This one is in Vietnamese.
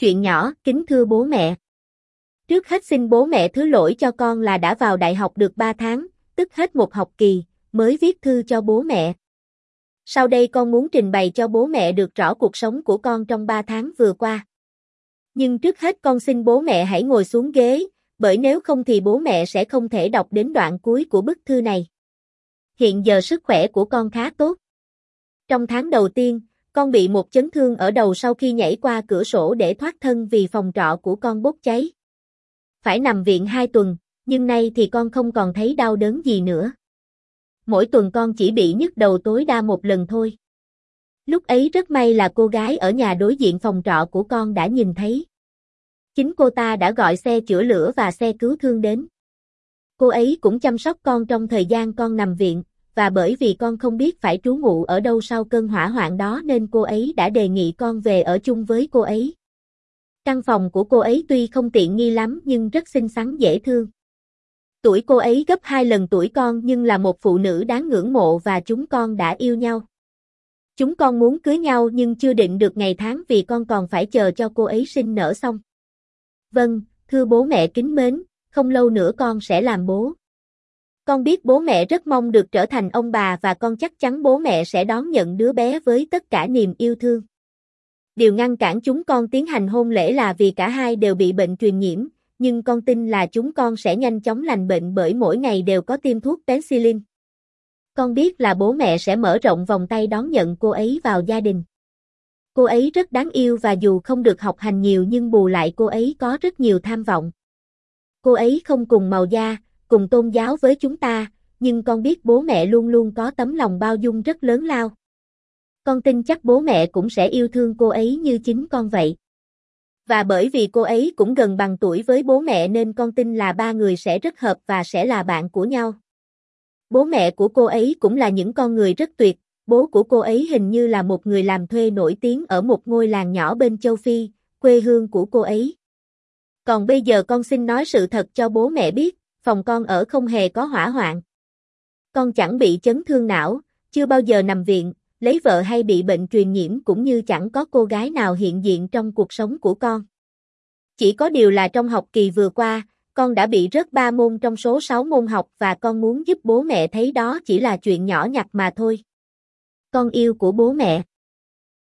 Chuyện nhỏ, kính thưa bố mẹ. Trước hết xin bố mẹ thứ lỗi cho con là đã vào đại học được 3 tháng, tức hết một học kỳ, mới viết thư cho bố mẹ. Sau đây con muốn trình bày cho bố mẹ được rõ cuộc sống của con trong 3 tháng vừa qua. Nhưng trước hết con xin bố mẹ hãy ngồi xuống ghế, bởi nếu không thì bố mẹ sẽ không thể đọc đến đoạn cuối của bức thư này. Hiện giờ sức khỏe của con khá tốt. Trong tháng đầu tiên, con bị một chấn thương ở đầu sau khi nhảy qua cửa sổ để thoát thân vì phòng trọ của con bốc cháy. Phải nằm viện 2 tuần, nhưng nay thì con không còn thấy đau đớn gì nữa. Mỗi tuần con chỉ bị nhức đầu tối đa một lần thôi. Lúc ấy rất may là cô gái ở nhà đối diện phòng trọ của con đã nhìn thấy. Chính cô ta đã gọi xe chữa lửa và xe cứu thương đến. Cô ấy cũng chăm sóc con trong thời gian con nằm viện, và bởi vì con không biết phải trú ngụ ở đâu sau cơn hỏa hoạn đó nên cô ấy đã đề nghị con về ở chung với cô ấy. Căn phòng của cô ấy tuy không tiện nghi lắm nhưng rất xinh xắn dễ thương. Tuổi cô ấy gấp hai lần tuổi con nhưng là một phụ nữ đáng ngưỡng mộ và chúng con đã yêu nhau. Chúng con muốn cưới nhau nhưng chưa định được ngày tháng vì con còn phải chờ cho cô ấy sinh nở xong. Vâng, thưa bố mẹ kính mến, không lâu nữa con sẽ làm bố. Con biết bố mẹ rất mong được trở thành ông bà và con chắc chắn bố mẹ sẽ đón nhận đứa bé với tất cả niềm yêu thương. Điều ngăn cản chúng con tiến hành hôn lễ là vì cả hai đều bị bệnh truyền nhiễm, nhưng con tin là chúng con sẽ nhanh chóng lành bệnh bởi mỗi ngày đều có tiêm thuốc penicillin. Con biết là bố mẹ sẽ mở rộng vòng tay đón nhận cô ấy vào gia đình. Cô ấy rất đáng yêu và dù không được học hành nhiều nhưng bù lại cô ấy có rất nhiều tham vọng. Cô ấy không cùng màu da, cùng tôn giáo với chúng ta, nhưng con biết bố mẹ luôn luôn có tấm lòng bao dung rất lớn lao. Con tin chắc bố mẹ cũng sẽ yêu thương cô ấy như chính con vậy. Và bởi vì cô ấy cũng gần bằng tuổi với bố mẹ nên con tin là ba người sẽ rất hợp và sẽ là bạn của nhau. Bố mẹ của cô ấy cũng là những con người rất tuyệt, bố của cô ấy hình như là một người làm thuê nổi tiếng ở một ngôi làng nhỏ bên châu Phi, quê hương của cô ấy. Còn bây giờ con xin nói sự thật cho bố mẹ biết, phòng con ở không hề có hỏa hoạn. Con chẳng bị chấn thương não, chưa bao giờ nằm viện, lấy vợ hay bị bệnh truyền nhiễm cũng như chẳng có cô gái nào hiện diện trong cuộc sống của con. Chỉ có điều là trong học kỳ vừa qua, con đã bị rớt 3 môn trong số 6 môn học và con muốn giúp bố mẹ thấy đó chỉ là chuyện nhỏ nhặt mà thôi. Con yêu của bố mẹ